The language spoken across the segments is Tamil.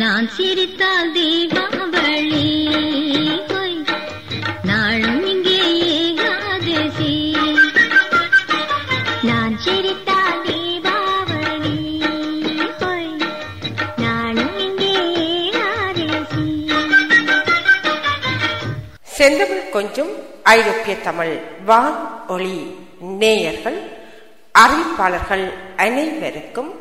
நான் சிரித்தால் தீபாவளி நாளும் இங்கே ஏகாதசி. நான் சிரித்தால் தீபாவளி நாளும் இங்கே ஏகாதசி. செந்தமிழ் கொஞ்சம் ஐரோப்பிய தமிழ் வான் ஒளி நேயர்கள் அறிவிப்பாளர்கள் அனைவருக்கும்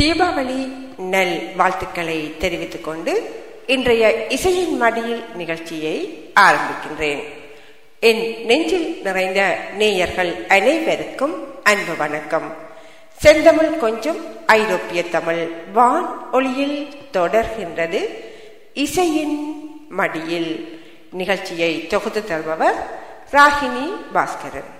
தீபாவளி நல் வாழ்த்துக்களை தெரிவித்துக் கொண்டு இன்றைய இசையின் மடியில் நிகழ்ச்சியை ஆரம்பிக்கின்றேன். என் நெஞ்சில் நிறைந்த நேயர்கள் அனைவருக்கும் அன்பு வணக்கம். செந்தமிழ் கொஞ்சம் ஐரோப்பிய தமிழ் வான் ஒளியில் தொடர்கின்றது இசையின் மடியில். நிகழ்ச்சியை தொகுத்து தருபவர் ராகினி பாஸ்கரன்.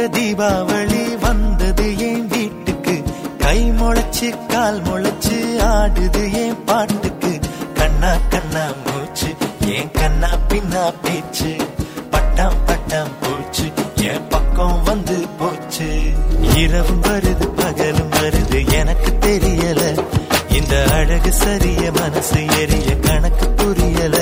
கேட்ட தீபாவளி வந்தது என் வீட்டுக்கு? கை முளைச்சு கால் முளைச்சு ஆடுது என் பாட்டுக்கு? கண்ணா கண்ணா மூச்சு என் கண்ணா பின்னா பேச்சு? பட்டாம் பட்டாம் போச்சு என் பக்கம் வந்து போச்சு. இரவும் வருது பகலும் வருது எனக்கு தெரியல. இந்த அழகு சரிய மனசு எரிய கணக்கு புரியல.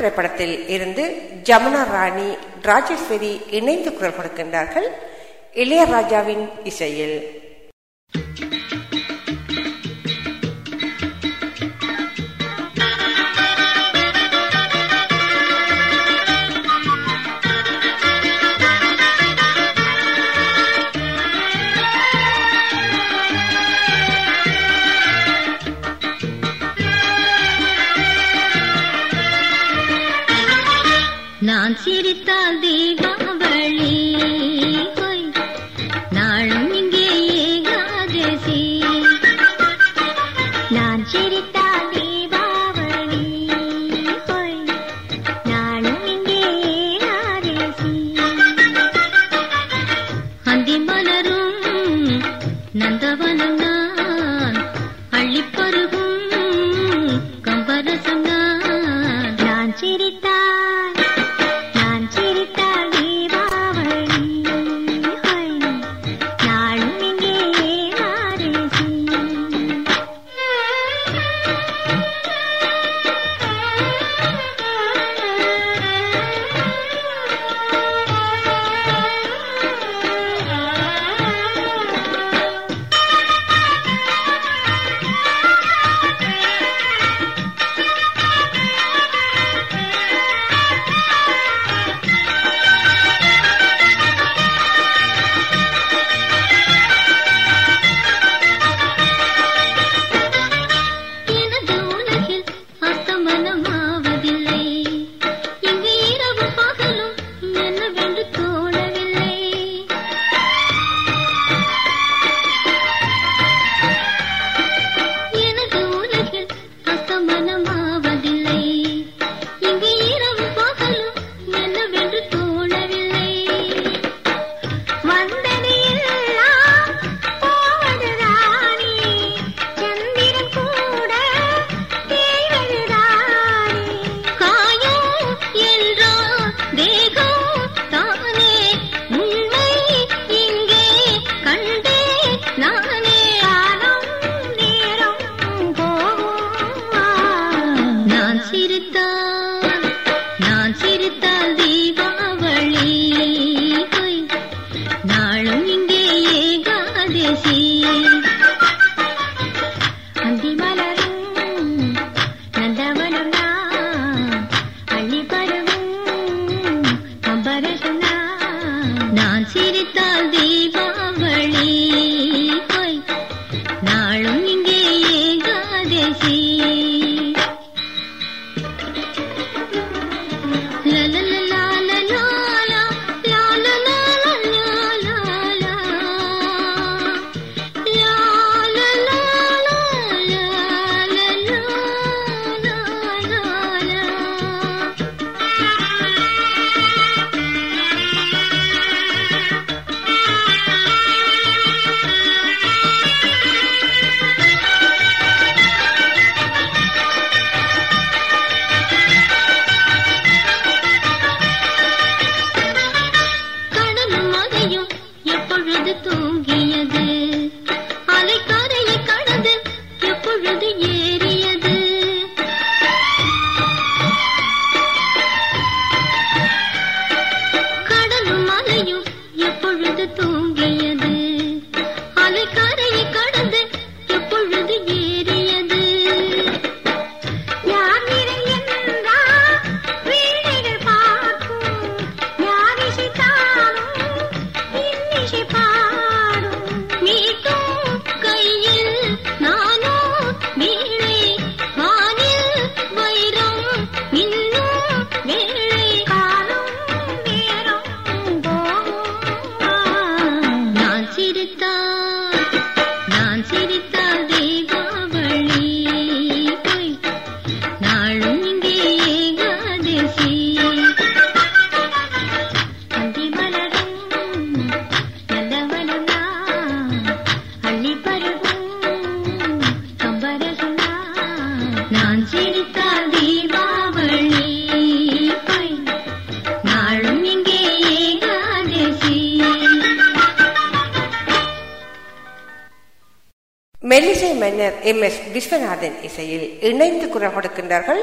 திரைப்படத்தில் இருந்து ஜமுனா ராணி ராஜேஸ்வரி இணைந்து குரல் கொடுக்கின்றார்கள். இளையராஜாவின் இசையில். நான் சிரித்தால் மெல்லிசை மன்னர் எம். எஸ். விஸ்வநாதன் இசையில் இணைந்து குரல் கொடுக்கின்றார்கள்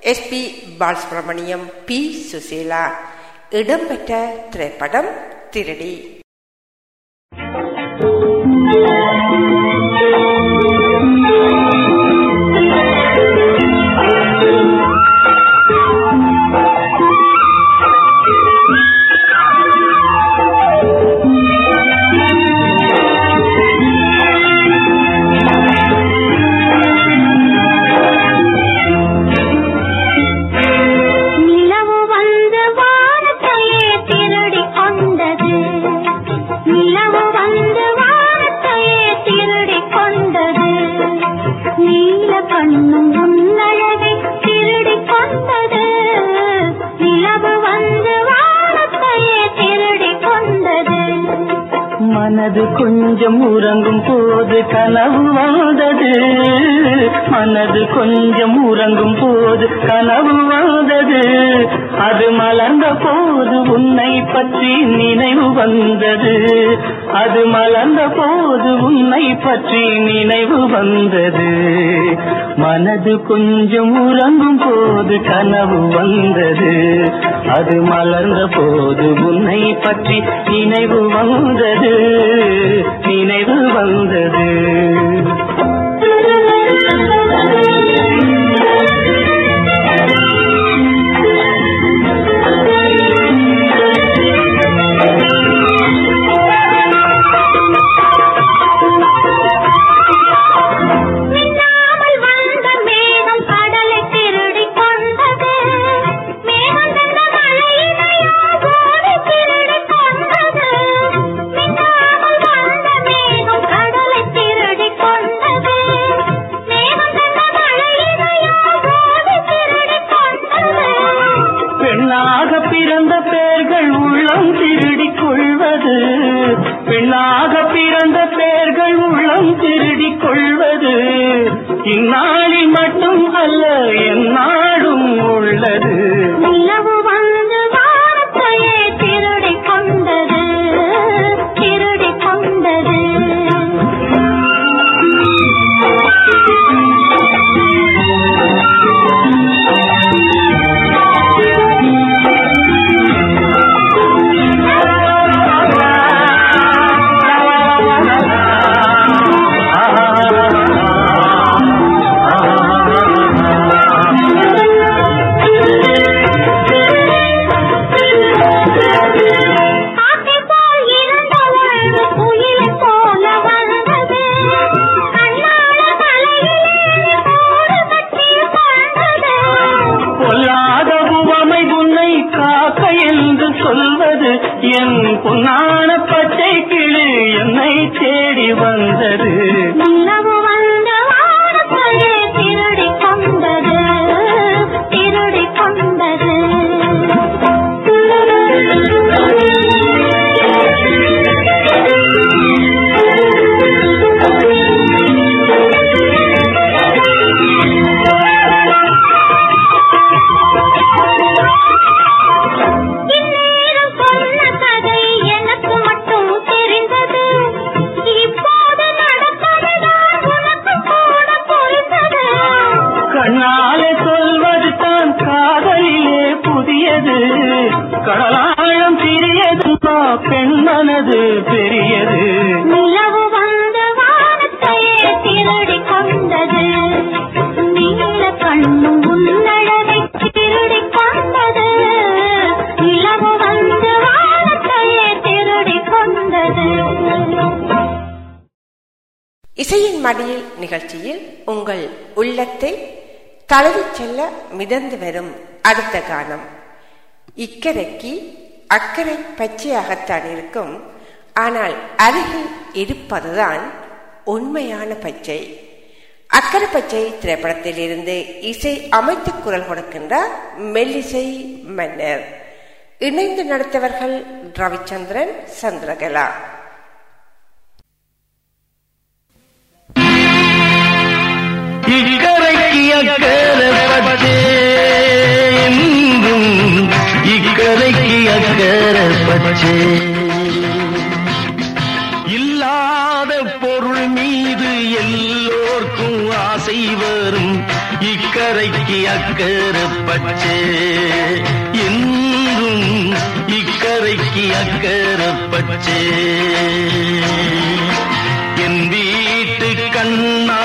S. B. Balasubrahmanyam B. Susheela. இடம்பெற்ற திரைப்படம் திருடி. thank you மனது கொஞ்சம் உறங்கும் போது கனவு வந்தது. மனது கொஞ்சம் உறங்கும் போது கனவு வந்தது. அது மலர்ந்த போது உன்னை பற்றி நினைவு வந்தது. அது மலர்ந்த போது உன்னை பற்றி நினைவு வந்தது. மனது கொஞ்சம் உறங்கும் போது கனவு வந்தது. அது மலர்ந்த போது உன்னை பற்றி நினைவு வந்தது. நினைவு வந்தது. மடியில் நிகழ்ச்சியில் உங்கள் உள்ளத்தை தழுவிச் செல்ல மிதந்து வரும் அடுத்த கானம். இக்கரைக்கு அக்கறை பச்சையாகத்தான் இருக்கும். ஆனால் அருகில் இருப்பதுதான் உண்மையான பச்சை. அக்கறை பச்சை திரைப்படத்தில் இருந்து இசை அமைத்து குரல் கொடுக்கின்றார் மெல்லிசை மன்னர். இணைந்து நடத்தவர்கள் ரவிச்சந்திரன் சந்திரகலா. இக்கரைக்கு அக்கறை பச்சே இன்றும் இக்கரைக்கு அக்கறை பச்சே இல்லாத பொருள் மீது எல்லோர்க்கும் ஆசை வரும். இக்கரைக்கு அக்கறை பச்சே இன்றும் இக்கரைக்கு அக்கறை என் வீட்டு கண்ணா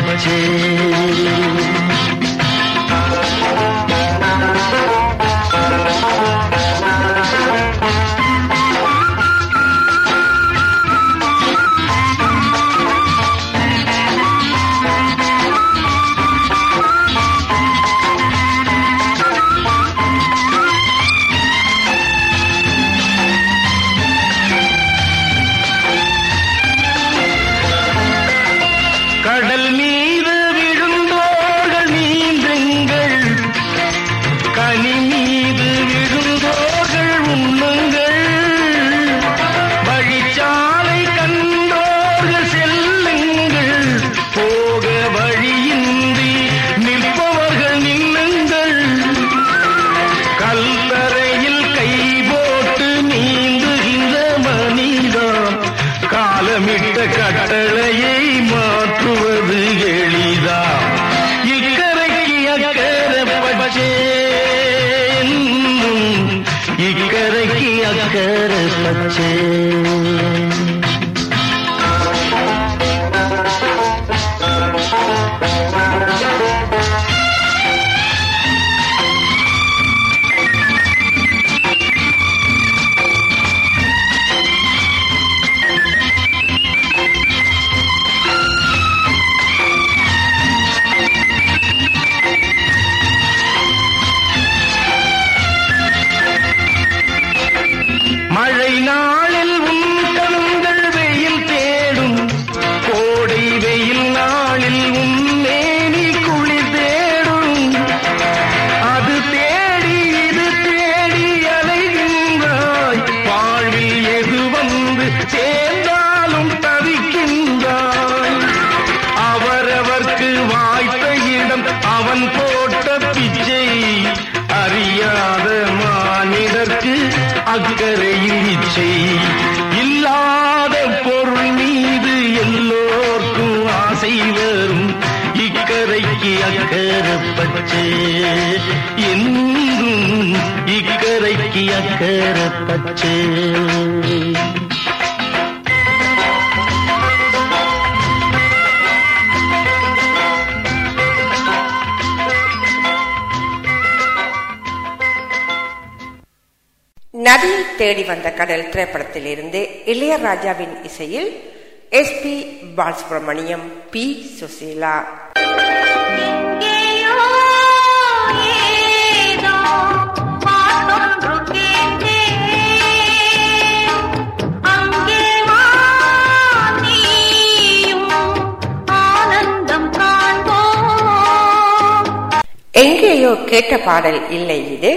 बचे நதி தேடி வந்த கடல் திரைப்படத்தில் இருந்து இளையராஜாவின் இசையில் S B Balasubrahmanyam B. Susheela. எங்கேயோ கேட்ட பாடல் இல்லை இது.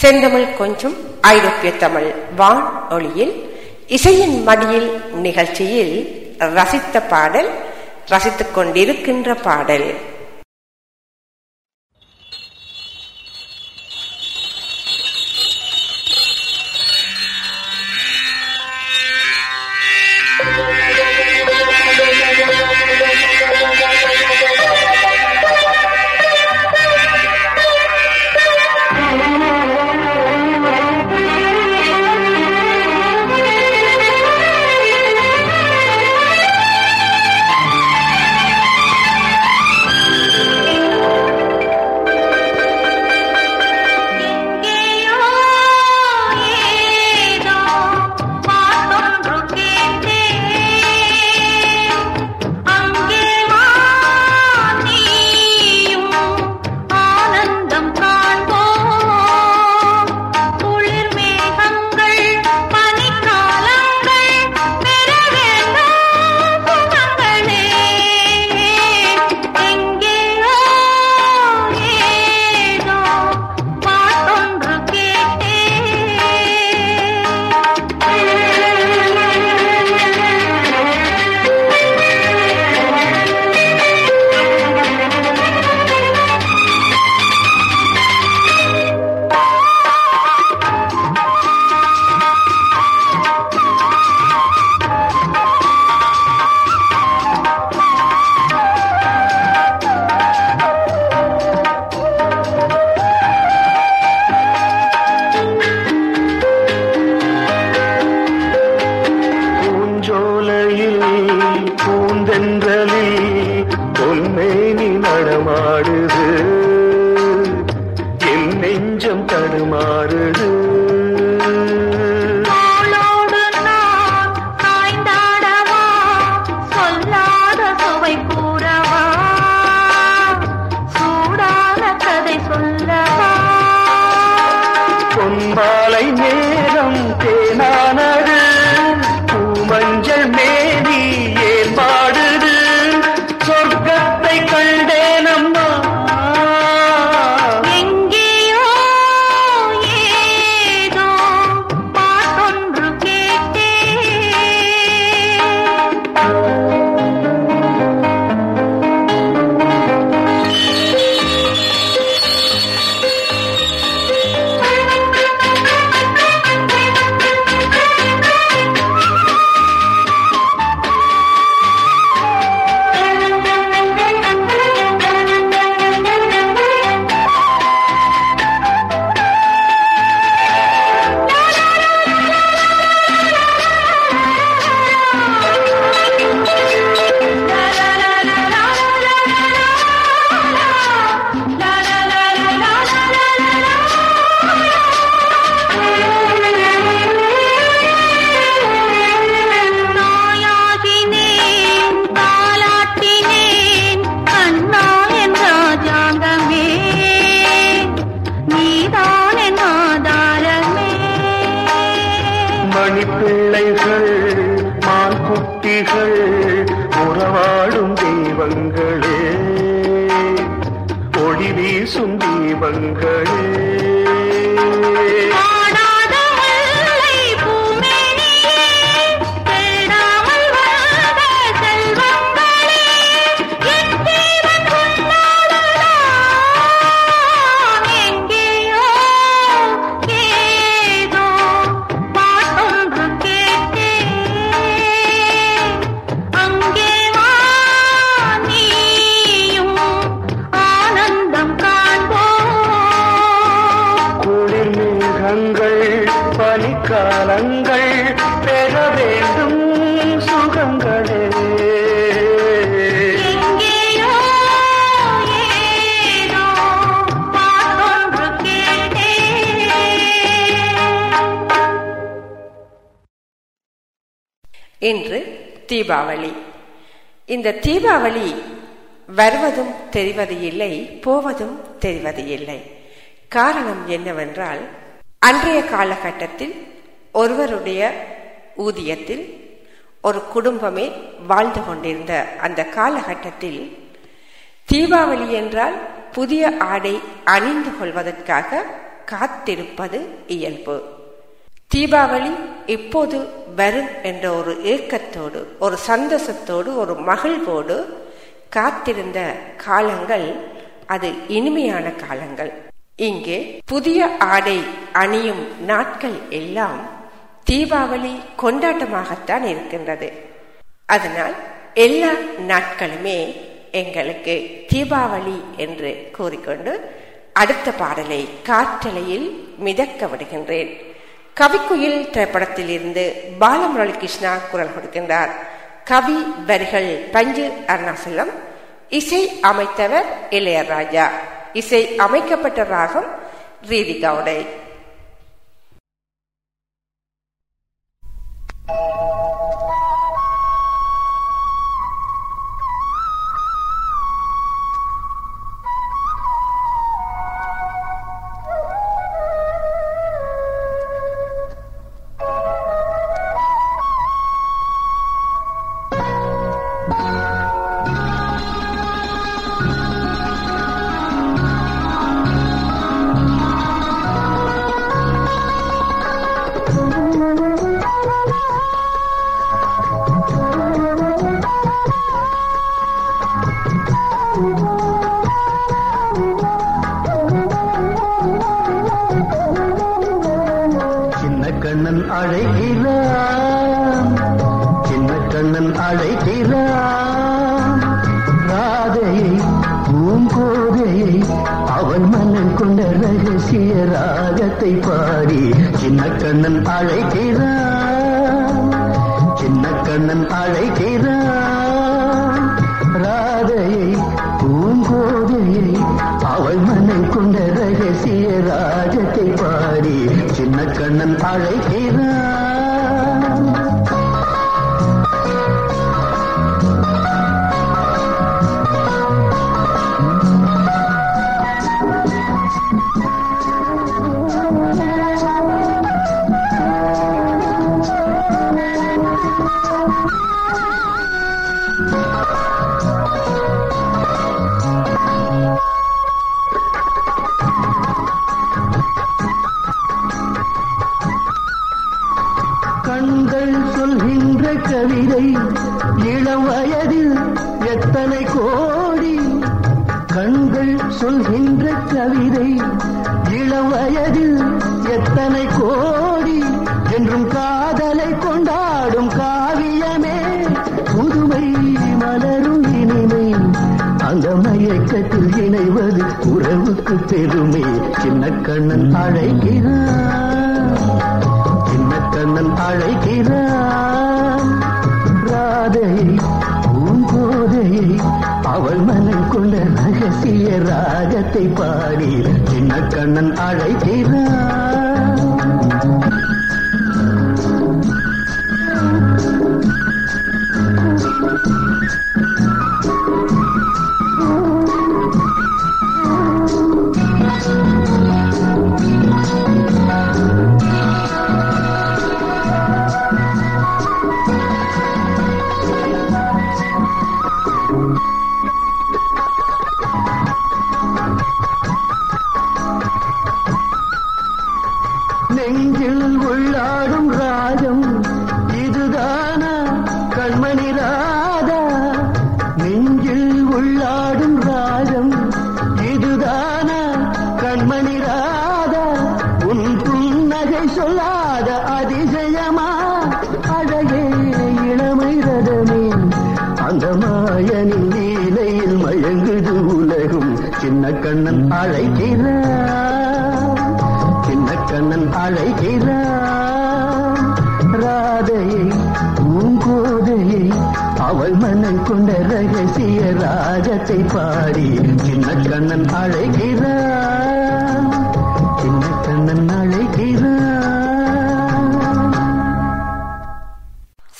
செந்தமிழ் கொஞ்சம் ஐரோப்பிய தமிழ் வான் ஒளியில் இசையின் மடியில் நிகழ்ச்சியில் ரசித்த பாடல் ரசித்துக் கொண்டிருக்கின்ற பாடல். என் நெஞ்சம் தடுமாறுது. வீசும் தீபங்களே தீபாவளி. இந்த தீபாவளி வருவதும் தெரிவது இல்லை போவதும் தெரிவது இல்லை. காரணம் என்னவென்றால் அன்றைய காலகட்டத்தில் ஒருவருடைய ஊதியத்தில் ஒரு குடும்பமே வாழ்ந்து கொண்டிருந்த அந்த காலகட்டத்தில் தீபாவளி என்றால் புதிய ஆடை அணிந்து கொள்வதற்காக காத்திருப்பது இயல்பு. தீபாவளி இப்போது வரும் என்ற ஒரு ஏக்கத்தோடு ஒரு சந்தோஷத்தோடு ஒரு மகிழ்வோடு காத்திருந்த காலங்கள் அது இனிமையான காலங்கள். இங்கே புதிய ஆடை அணியும் நாட்கள் எல்லாம் தீபாவளி கொண்டாட்டமாகத்தான் இருக்கின்றது. அதனால் எல்லா நாட்களுமே எங்களுக்கு தீபாவளி என்று கூறிக்கொண்டு அடுத்த பாடலை காற்றலையில் மிதக்க விடுகின்றேன். கவிக்குயில் திரைப்படத்தில் இருந்து பாலமுரளி கிருஷ்ணா குரல் கொடுக்கின்றார் கவி வரிகள் பஞ்சு அருணாசலம் இசை அமைத்தவர் இளையராஜா இசை அமைக்கப்பட்ட ராகம் ரீதிகவுடை Thank you. பாட்டை பாடி. சின்ன கண்ணன் அழைக்கிறான் சின்ன கண்ணன் அழைக்கிறான் ராதையை பூங்கோதையை அவள் மனை கொண்ட ரகசிய ராஜத்தை பாடி. சின்ன கண்ணன் அழைக்கிறான் என்ற கவிதை இளம் வயதில் எத்தனை கோடி என்றும் காதலை கொண்டாடும் காவியமே புதுமை மலரும் இனிமை. அந்த மயக்கத்தில் இணைவது உறவுக்கு பெருமை. சின்ன கண்ணன் அழைக்கிறான் சின்ன கண்ணன் அழைக்கிறான் ராதை பூங்கோதையை அவள் மன கொண்ட ரகசிய ராகத்தை பாடி சின்ன கண்ணன் அழைக்கிறான். கண்ணன் அழைக்கிறான் சின்ன கண்ணன் அழைக்கிறான் ராதையை பூங்கோதையை அவள் மனம் கொண்ட ரகசிய ராகத்தை பாடி சின்ன கண்ணன் அழைக்கிறான் சின்ன கண்ணன் அழைக்கிறான்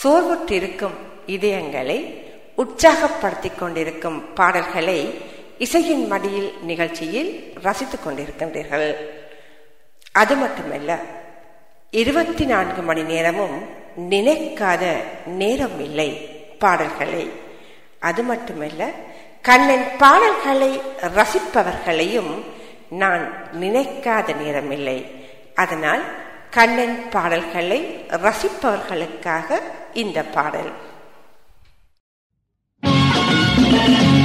சோர்வுற்றிருக்கும் இதயங்களை உற்சாகப்படுத்திக் கொண்டிருக்கும் பாடல்களை இசையின் மடியில் நிகழ்ச்சியில் ரசித்துக் கொண்டிருக்கின்றீர்கள். அது மட்டுமல்ல இருபத்தி நான்கு மணி நேரமும் நினைக்காத நேரம் இல்லை பாடல்களை. அது மட்டுமல்ல கண்ணன் பாடல்களை ரசிப்பவர்களையும் நான் நினைக்காத நேரமில்லை அதனால் கண்ணன் பாடல்களை ரசிப்பவர்களுக்காக இந்த பாடல். கண்ணனை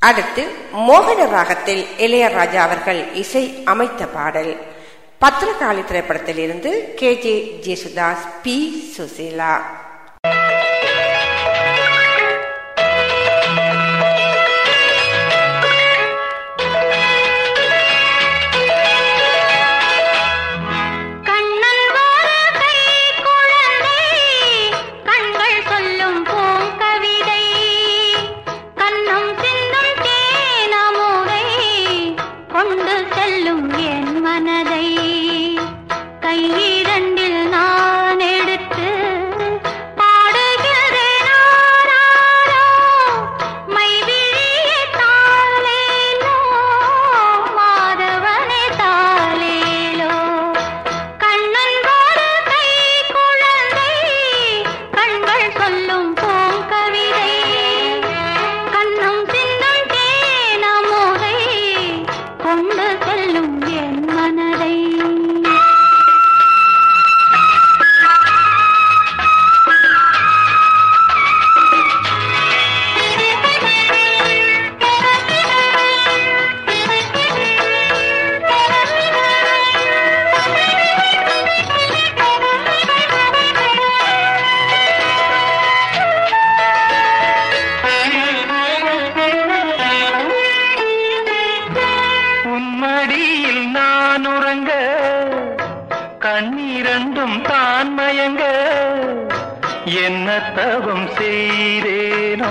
அடுத்து மோகன ராகத்தில் இளையராஜா அவர்கள் இசை அமைத்த பாடல். பத்திரகாளி திரைப்படத்தில் இருந்து K J Yesudas B. Susheela. நான் மயங்க என்ன தவம் செய்தேனோ?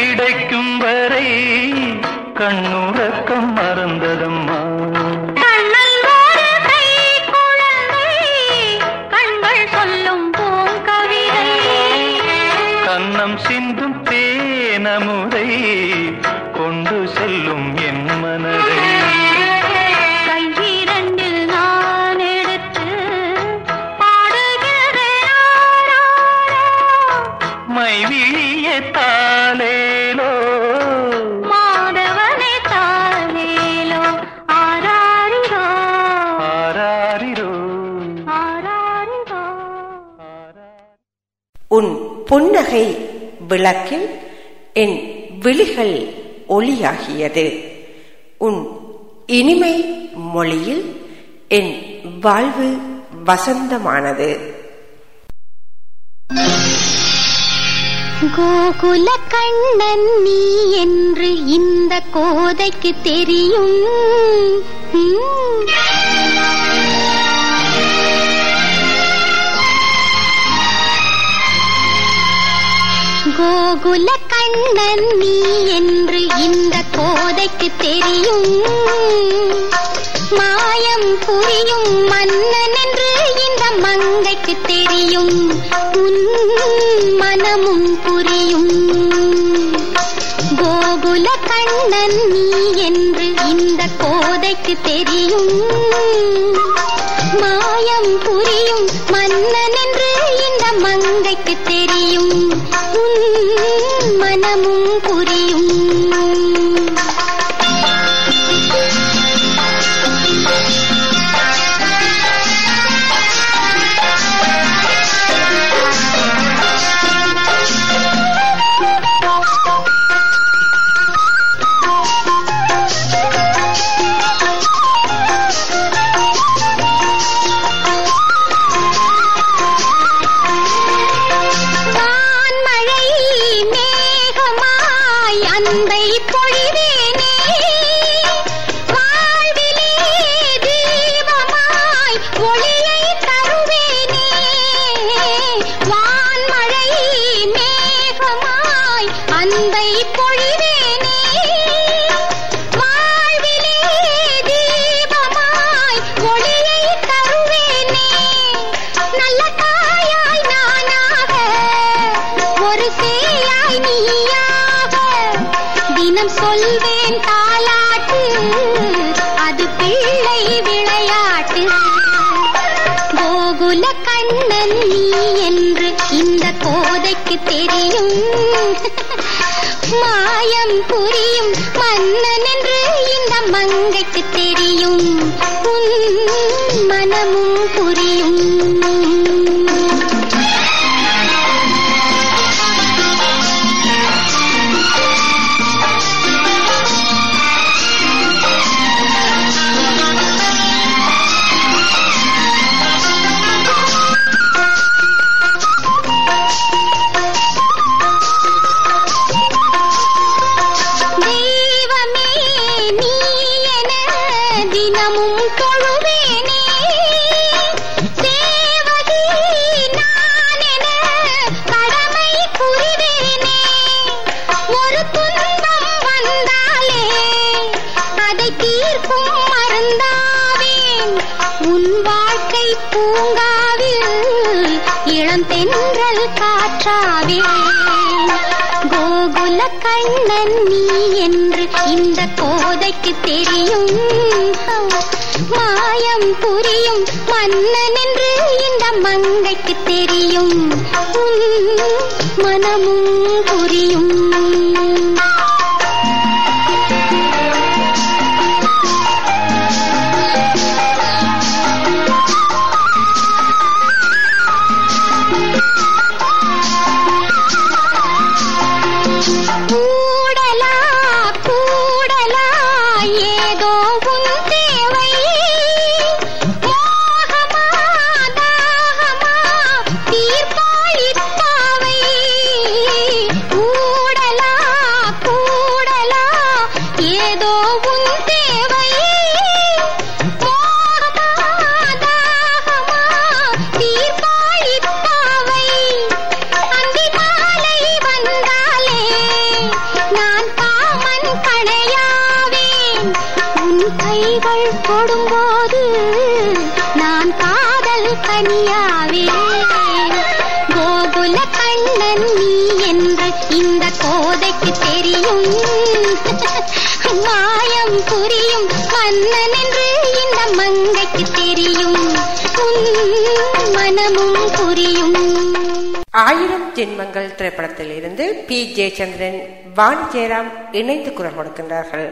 ഇടയ്ക്കും വരെ കണ്ണുറക്കം புன்னகை விளக்கில் என் விழிகள் ஒளியாகியது. உன் இனிமை மொழியில் என் வாழ்வு வசந்தமானது. கோகுல கண்ணன் நீ என்று இந்த கோதைக்கு தெரியும். கோகுல கண்ணன் நீ என்று இந்த கோதைக்கு தெரியும். மாயம் புரியும் மன்னன் என்று இந்த மங்கைக்கு தெரியும். உன் மனமும் புரியும். கோகுல கண்ணன் நீ என்று இந்த கோதைக்கு தெரியும். மாயம் புரியும் மன்னன் என்று மங்கைக்கு தெரியும். உன் மனமும் புரியும். இளம் தென்றல் காற்றாவே. கோகுல கண்ணன் நீ என்று இந்த கோதைக்கு தெரியும். மாயம் புரியும் மன்னன் என்று இந்த மங்கைக்கு தெரியும். மனமும் புரியும். ஆயிரம் ஜென்மங்கள் திரைப்படத்தில் இருந்து பி ஜெயச்சந்திரன் வான் ஜெயராம் இணைந்து குரல் கொடுக்கின்றார்கள்.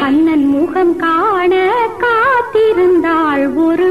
கண்ணன் முகம் காண காத்திருந்தாள் ஒரு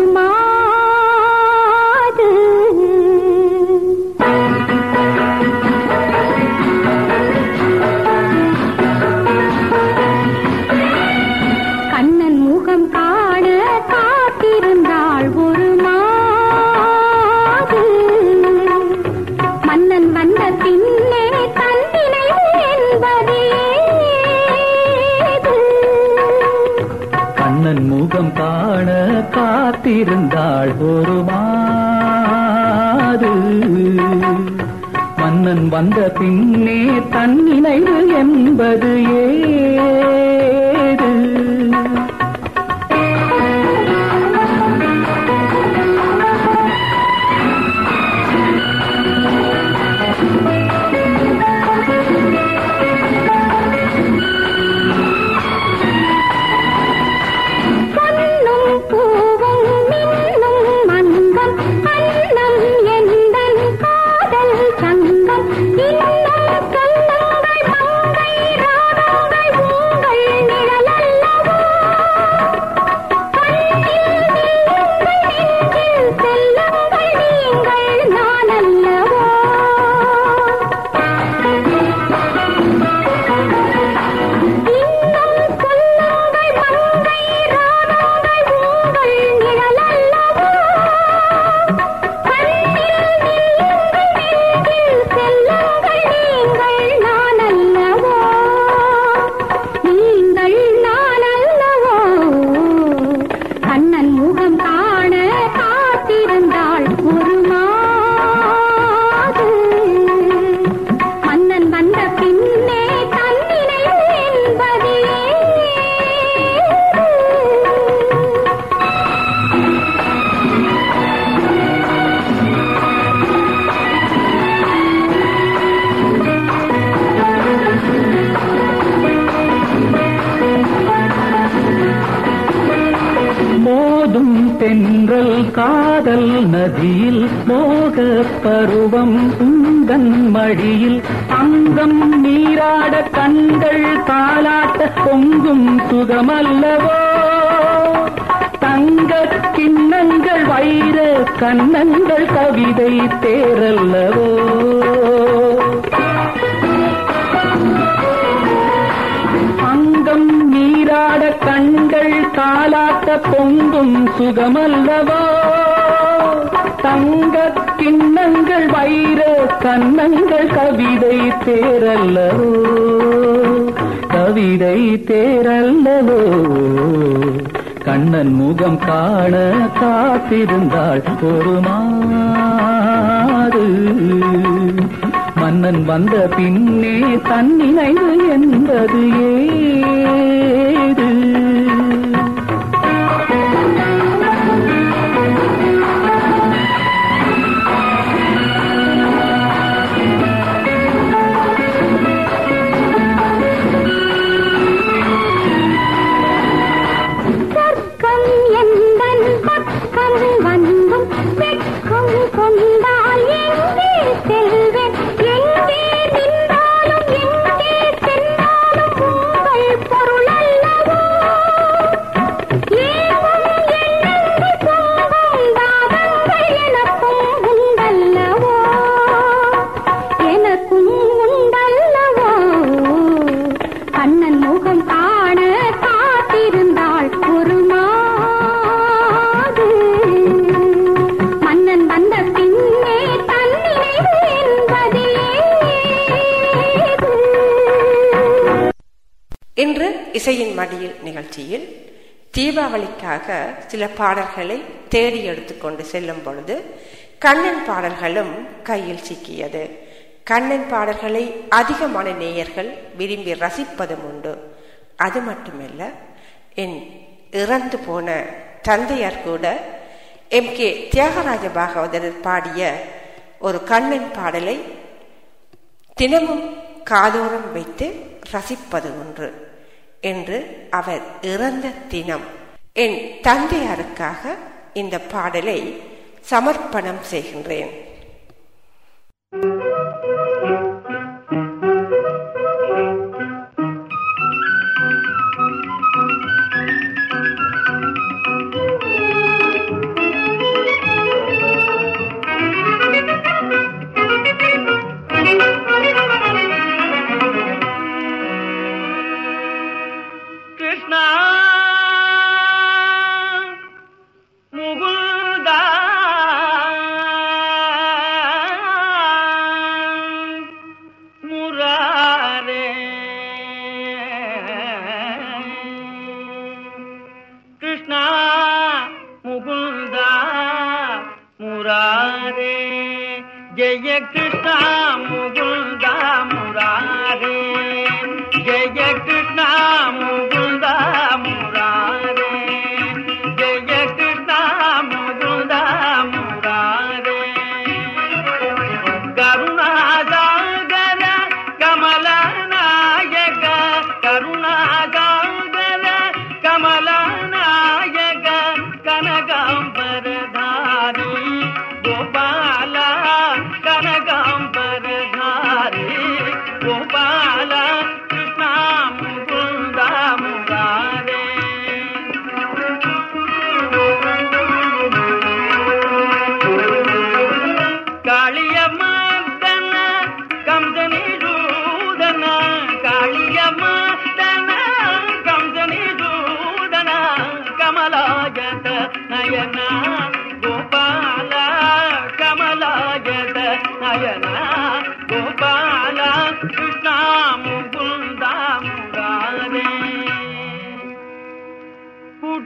மடியில் அங்கம் நீராட கண்கள் தாலாட்ட பொங்கும் சுகமல்லவோ? தங்க கிண்ணங்கள் வைர கண்ணங்கள் கவிதை தேரல்லவோ? அங்கம் நீராட கண்கள் தாலாட்ட பொங்கும் சுகமல்லவோ? தங்க கிண்ணங்கள் வைர கண்ணங்கள் கவிதை தேரல்லவோ? கவிதை தேரல்லவோ? கண்ணன் முகம் காண காத்திருந்தாள் ஒரு மாது மன்னன் வந்த பின்னே தன்னினைவு என்பது ஏ தீபாவளிக்காக சில பாடல்களை தேடி எடுத்துக்கொண்டு செல்லும் பொழுது கண்ணன் பாடல்களும் கையில் சிக்கியது. கண்ணன் பாடல்களை அதிகமான நேயர்கள் விரும்பி ரசிப்பதும் உண்டு. அது மட்டுமல்ல என் இறந்து போன தந்தையார் கூட எம். கே. தியாகராஜ பாகவதர் பாடிய ஒரு கண்ணன் பாடலை தினமும் காதோரம் வைத்து ரசிப்பது ஒன்று என்று அவர் இறந்த தினம் என் தந்தையாருக்காக இந்த பாடலை சமர்ப்பணம் செய்கின்றேன்.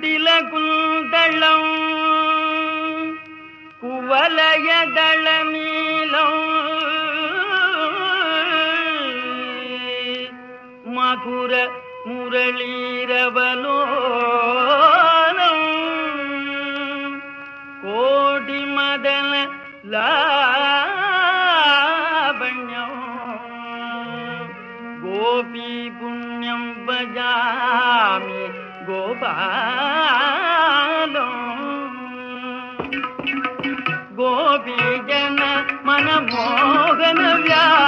குடில குந்தளம் குவலயதள நீளம் மகுர முரளீரவலோ கோபாலம் கோபி ஜன மனமோகன வியாபக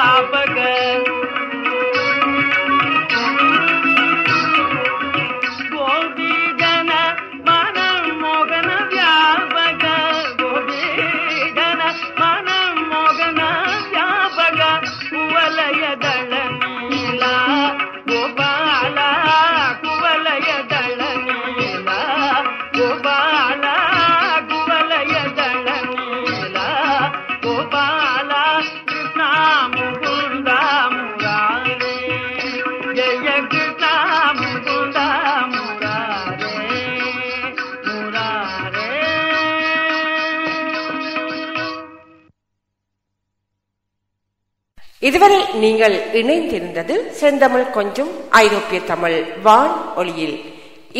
இதுவரை நீங்கள் இணைந்திருந்தது செந்தமிழ் கொஞ்சம் ஐரோப்பிய தமிழ் வான் ஒளியில்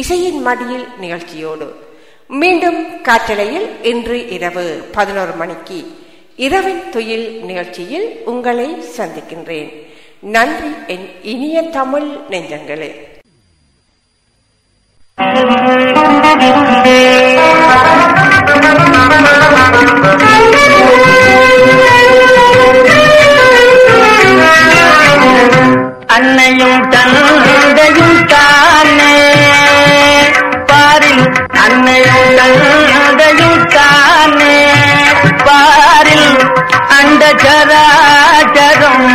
இசையின் மடியில் நிகழ்ச்சியோடு. மீண்டும் காற்றலையில் இன்று இரவு பதினோரு மணிக்கு இரவின் துயில் நிகழ்ச்சியில் உங்களை சந்திக்கின்றேன். நன்றி என் இனிய தமிழ் நெஞ்சங்களே. Thank you. அன்னையும் தந்தையும் தானே. பாரில் அன்னையும் தந்தையும் தானே. பாரில் அண்ட சராச்சரம்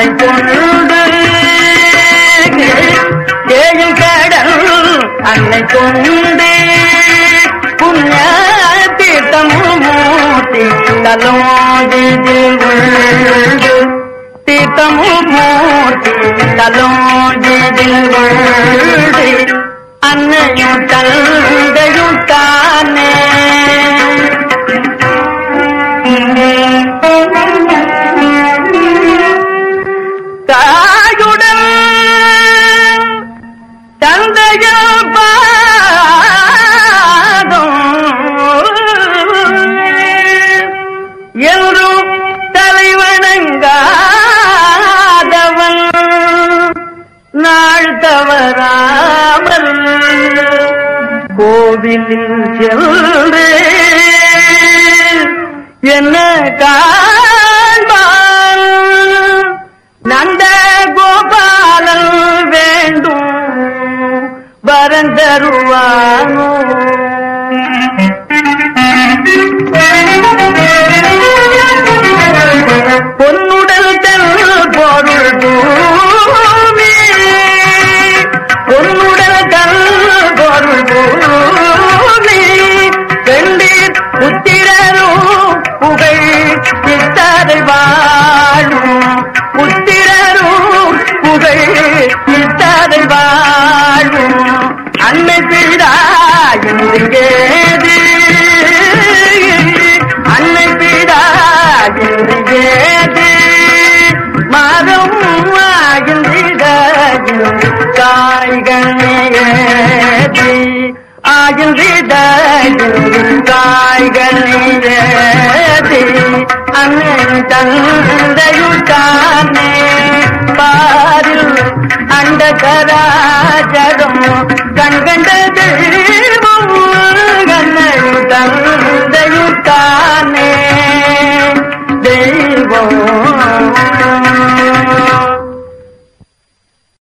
அன்னை கொண்டு தேயும் கடல் அன்னை கொண்டு. புண்ணிய தீர்த்தமும் மூர்த்தி தலோதிதில் தீர்த்தமும் மூர்த்தி தலோதிதில் அன்னையும் தந்தையும் தானே. என்றும் தலைவணங்காதவன் நாள் தவறாமல் கோவிலில் செல்வே என்ன تَذَرُونَ திருக்கேது அன்னை பீடா திருக்கேது மரம் ஆகின்றிடகில் காய்கனேது ஆகின்றிடகில் காய்கனேது அண்ணன் தந்தையுள் தானே. பாரில் அண்டகராஜகம் கண்கண்டது தந்தையுத்தானே தெய்வம்.